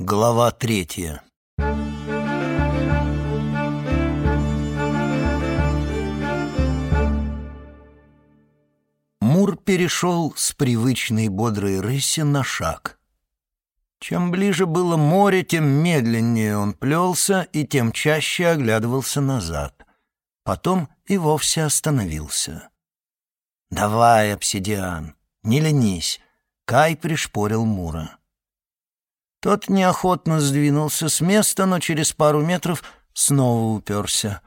Глава третья Мур перешел с привычной бодрой рыси на шаг. Чем ближе было море, тем медленнее он плелся и тем чаще оглядывался назад. Потом и вовсе остановился. «Давай, обсидиан, не ленись!» Кай пришпорил Мура. Тот неохотно сдвинулся с места, но через пару метров снова уперся.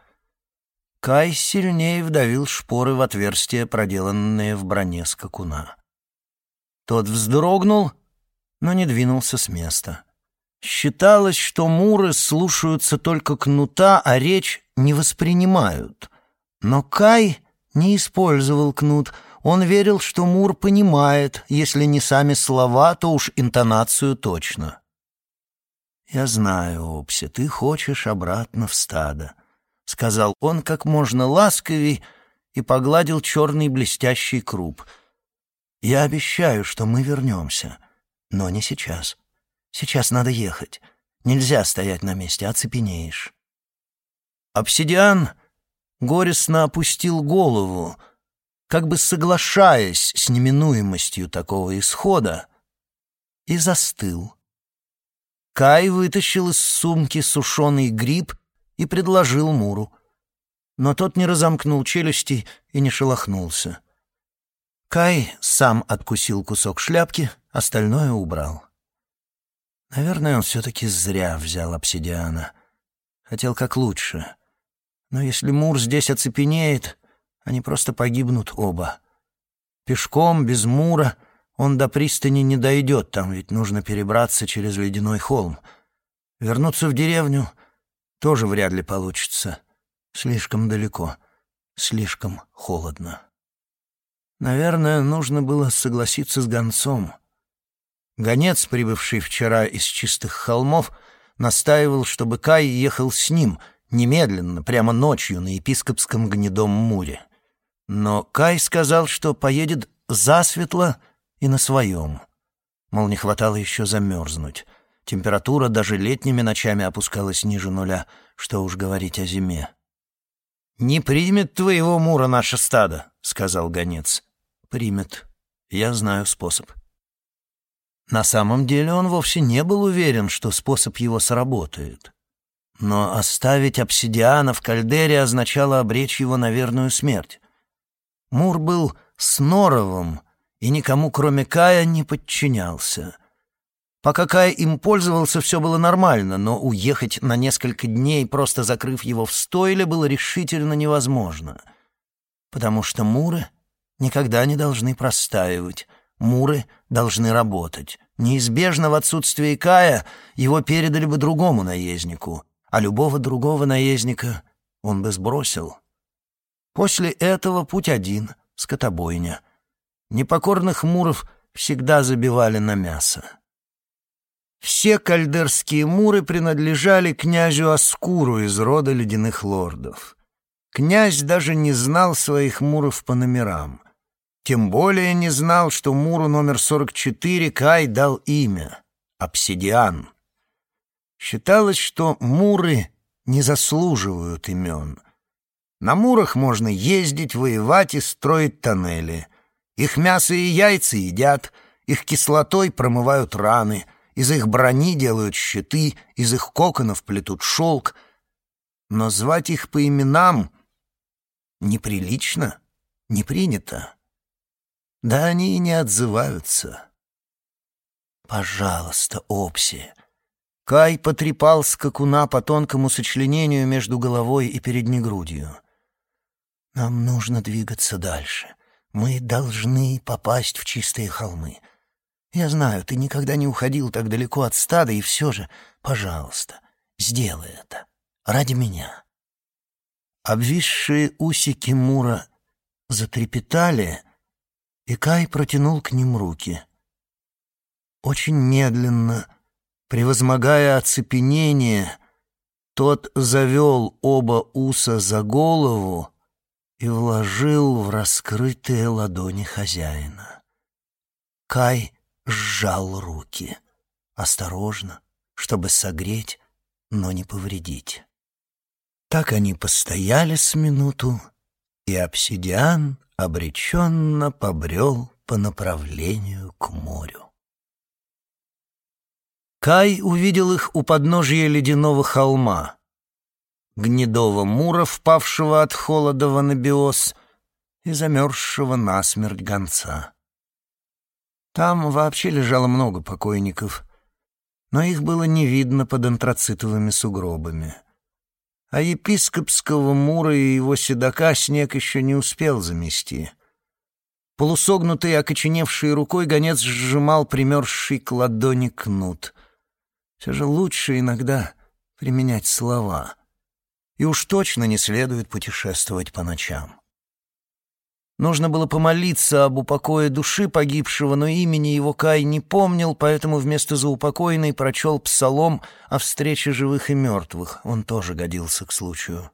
Кай сильнее вдавил шпоры в отверстие, проделанное в броне скакуна. Тот вздрогнул, но не двинулся с места. Считалось, что муры слушаются только кнута, а речь не воспринимают. Но Кай не использовал кнут — он верил, что Мур понимает, если не сами слова, то уж интонацию точно. «Я знаю, Опси, ты хочешь обратно в стадо», — сказал он как можно ласковей и погладил черный блестящий круп. «Я обещаю, что мы вернемся, но не сейчас. Сейчас надо ехать. Нельзя стоять на месте, оцепенеешь». Обсидиан горестно опустил голову, как бы соглашаясь с неминуемостью такого исхода, и застыл. Кай вытащил из сумки сушеный гриб и предложил Муру. Но тот не разомкнул челюсти и не шелохнулся. Кай сам откусил кусок шляпки, остальное убрал. Наверное, он все-таки зря взял обсидиана. Хотел как лучше. Но если Мур здесь оцепенеет, они просто погибнут оба. Пешком, без Мура, он до пристани не дойдет, там ведь нужно перебраться через ледяной холм. Вернуться в деревню тоже вряд ли получится. Слишком далеко, слишком холодно. Наверное, нужно было согласиться с гонцом. Гонец, прибывший вчера из чистых холмов, настаивал, чтобы Кай ехал с ним немедленно, прямо ночью на епископском гнедом муре. Но Кай сказал, что поедет засветло и на своем. Мол, не хватало еще замерзнуть. Температура даже летними ночами опускалась ниже нуля, что уж говорить о зиме. «Не примет твоего Мура наше стадо», — сказал гонец. «Примет. Я знаю способ». На самом деле он вовсе не был уверен, что способ его сработает. Но оставить обсидиана в кальдере означало обречь его на верную смерть. Мур был сноровым, и никому, кроме Кая, не подчинялся. Пока Кай им пользовался, все было нормально, но уехать на несколько дней, просто закрыв его в стойле, было решительно невозможно. Потому что муры никогда не должны простаивать, муры должны работать. Неизбежно в отсутствии Кая его передали бы другому наезднику, а любого другого наездника он бы сбросил. После этого путь один — скотобойня — Непокорных муров всегда забивали на мясо. Все кальдерские муры принадлежали князю Аскуру из рода ледяных лордов. Князь даже не знал своих муров по номерам. Тем более не знал, что муру номер 44 Кай дал имя — Обсидиан. Считалось, что муры не заслуживают имен. На мурах можно ездить, воевать и строить тоннели — их мясо и яйца едят, их кислотой промывают раны, из их брони делают щиты, из их коконов плетут шелк. Но звать их по именам неприлично, не принято. Да они и не отзываются. «Пожалуйста, Опси!» Кай потрепал скакуна по тонкому сочленению между головой и передней грудью. «Нам нужно двигаться дальше. Мы должны попасть в чистые холмы. Я знаю, ты никогда не уходил так далеко от стада, и все же, пожалуйста, сделай это. Ради меня». Обвисшие усики Мура затрепетали, и Кай протянул к ним руки. Очень медленно, превозмогая оцепенение, тот завел оба уса за голову, и вложил в раскрытые ладони хозяина. Кай сжал руки. Осторожно, чтобы согреть, но не повредить. Так они постояли с минуту, и обсидиан обреченно побрел по направлению к морю. Кай увидел их у подножия ледяного холма, гнедого мура, впавшего от холода в анабиоз, и замерзшего насмерть гонца. Там вообще лежало много покойников, но их было не видно под антрацитовыми сугробами. А епископского мура и его седока снег еще не успел замести. Полусогнутый, окоченевший рукой, гонец сжимал примерзший к ладони кнут. Все же лучше иногда применять слова. И уж точно не следует путешествовать по ночам. Нужно было помолиться об упокое души погибшего, но имени его Кай не помнил, поэтому вместо заупокойной прочел псалом о встрече живых и мертвых. Он тоже годился к случаю.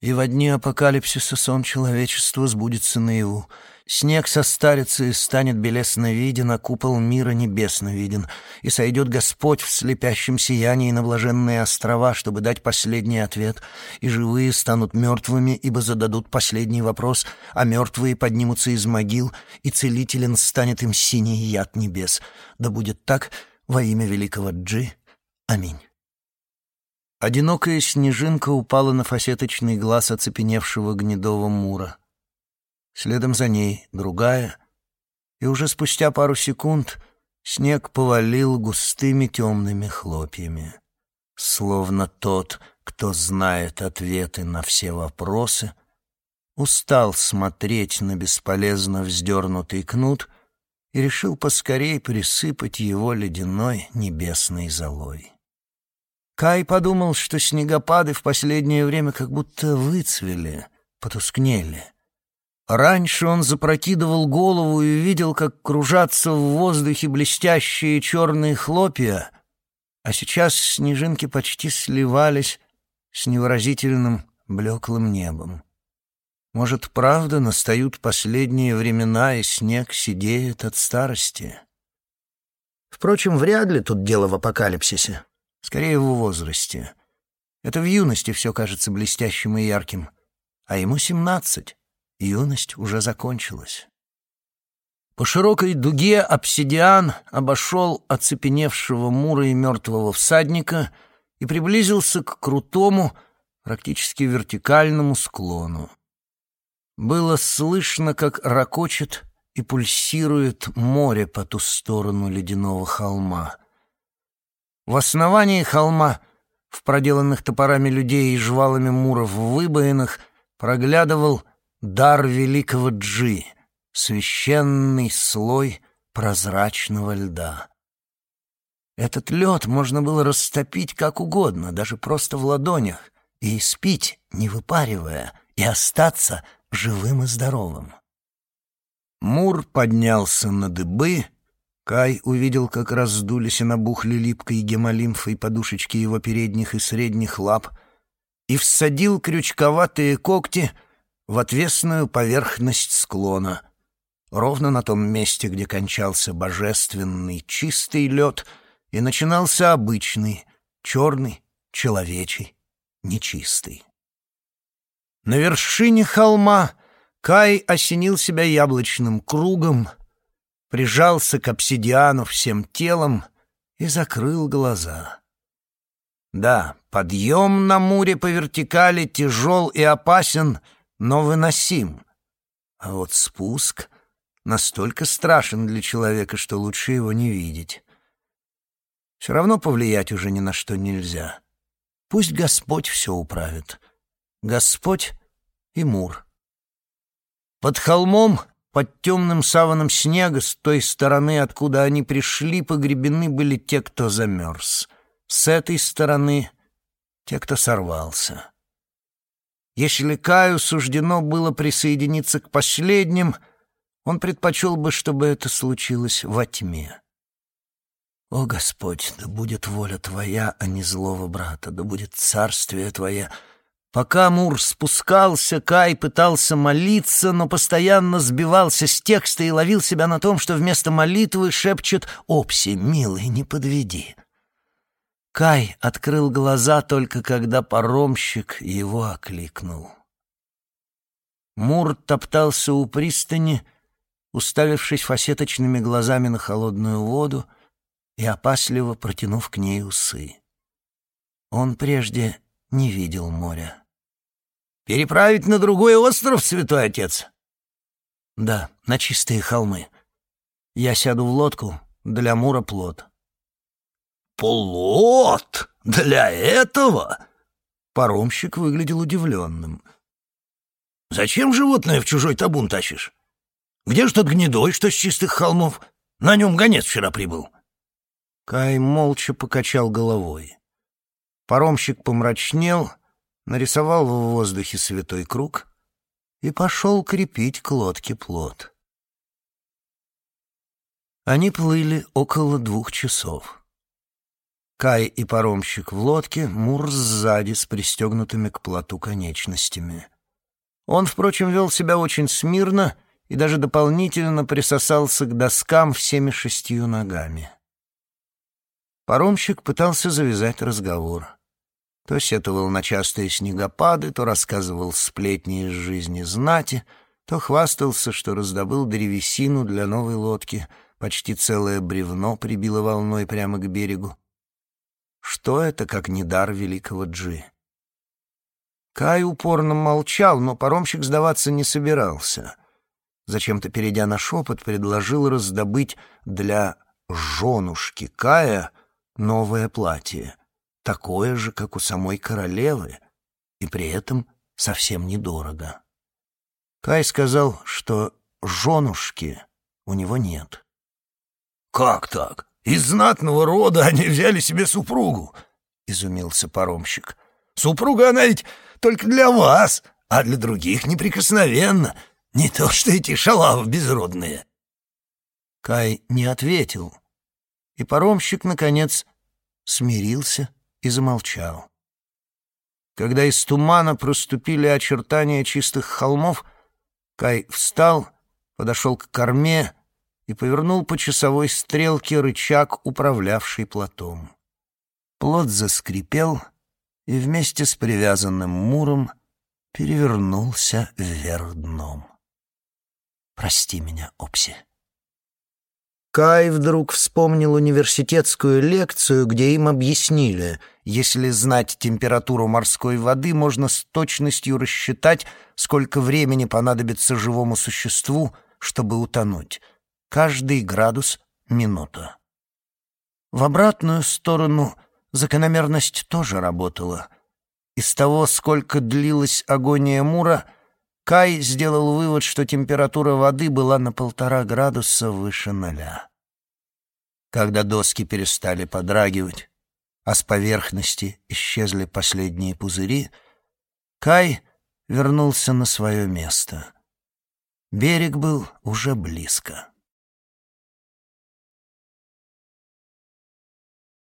«И во дни апокалипсиса сон человечества сбудется наяву. Снег состарится и станет белесно виден, а купол мира небесно виден. И сойдет Господь в слепящем сиянии на блаженные острова, чтобы дать последний ответ. И живые станут мертвыми, ибо зададут последний вопрос, а мертвые поднимутся из могил, и целителен станет им синий яд небес. Да будет так во имя великого Джи. Аминь. Одинокая снежинка упала на фасеточный глаз оцепеневшего гнедого мура следом за ней другая, и уже спустя пару секунд снег повалил густыми темными хлопьями. Словно тот, кто знает ответы на все вопросы, устал смотреть на бесполезно вздернутый кнут и решил поскорей присыпать его ледяной небесной золой. Кай подумал, что снегопады в последнее время как будто выцвели, потускнели — Раньше он запрокидывал голову и видел, как кружатся в воздухе блестящие черные хлопья, а сейчас снежинки почти сливались с невыразительным блеклым небом. Может, правда, настают последние времена, и снег сидеет от старости? Впрочем, вряд ли тут дело в апокалипсисе. Скорее, в возрасте. Это в юности все кажется блестящим и ярким, а ему семнадцать. Юность уже закончилась. По широкой дуге обсидиан обошел оцепеневшего мура и мертвого всадника и приблизился к крутому, практически вертикальному склону. Было слышно, как ракочет и пульсирует море по ту сторону ледяного холма. В основании холма, в проделанных топорами людей и жвалами муров в выбоинах, проглядывал дар великого Джи, священный слой прозрачного льда. Этот лед можно было растопить как угодно, даже просто в ладонях, и испить, не выпаривая, и остаться живым и здоровым. Мур поднялся на дыбы, Кай увидел, как раздулись и набухли липкой гемолимфой подушечки его передних и средних лап, и всадил крючковатые когти — в отвесную поверхность склона, ровно на том месте, где кончался божественный чистый лед и начинался обычный, черный, человечий, нечистый. На вершине холма Кай осенил себя яблочным кругом, прижался к обсидиану всем телом и закрыл глаза. Да, подъем на муре по вертикали тяжел и опасен — но выносим. А вот спуск настолько страшен для человека, что лучше его не видеть. Все равно повлиять уже ни на что нельзя. Пусть Господь все управит. Господь и Мур. Под холмом, под темным саваном снега, с той стороны, откуда они пришли, погребены были те, кто замерз. С этой стороны — те, кто сорвался. Если Каю суждено было присоединиться к последним, он предпочел бы, чтобы это случилось во тьме. «О Господь, да будет воля Твоя, а не злого брата, да будет царствие Твое». Пока Мур спускался, Кай пытался молиться, но постоянно сбивался с текста и ловил себя на том, что вместо молитвы шепчет «Опси, милый, не подведи». Кай открыл глаза только когда паромщик его окликнул. Мур топтался у пристани, уставившись фасеточными глазами на холодную воду и опасливо протянув к ней усы. Он прежде не видел моря. «Переправить на другой остров, святой отец?» «Да, на чистые холмы. Я сяду в лодку, для Мура плод». «Плод? Для этого?» Паромщик выглядел удивленным. «Зачем животное в чужой табун тащишь? Где ж тот гнедой, что с чистых холмов? На нем гонец вчера прибыл». Кай молча покачал головой. Паромщик помрачнел, нарисовал в воздухе святой круг и пошел крепить к лодке плот. Они плыли около двух часов. Кай и паромщик в лодке, Мур сзади с пристегнутыми к плоту конечностями. Он, впрочем, вел себя очень смирно и даже дополнительно присосался к доскам всеми шестью ногами. Паромщик пытался завязать разговор. То сетовал на частые снегопады, то рассказывал сплетни из жизни знати, то хвастался, что раздобыл древесину для новой лодки, почти целое бревно прибило волной прямо к берегу. Что это, как не дар великого Джи? Кай упорно молчал, но паромщик сдаваться не собирался. Зачем-то, перейдя на шепот, предложил раздобыть для женушки Кая новое платье такое же, как у самой королевы, и при этом совсем недорого. Кай сказал, что женушки у него нет. «Как так? Из знатного рода они взяли себе супругу?» — изумился паромщик. «Супруга она ведь только для вас, а для других неприкосновенно. Не то что эти шалавы безродные». Кай не ответил, и паромщик, наконец, смирился и замолчал. Когда из тумана проступили очертания чистых холмов, Кай встал, подошел к корме и повернул по часовой стрелке рычаг, управлявший плотом. Плот заскрипел и вместе с привязанным муром перевернулся вверх дном. «Прости меня, Опси», Кай вдруг вспомнил университетскую лекцию, где им объяснили, если знать температуру морской воды, можно с точностью рассчитать, сколько времени понадобится живому существу, чтобы утонуть. Каждый градус — минута. В обратную сторону закономерность тоже работала. Из того, сколько длилась агония Мура, Кай сделал вывод, что температура воды была на полтора градуса выше ноля. Когда доски перестали подрагивать, а с поверхности исчезли последние пузыри, Кай вернулся на свое место. Берег был уже близко.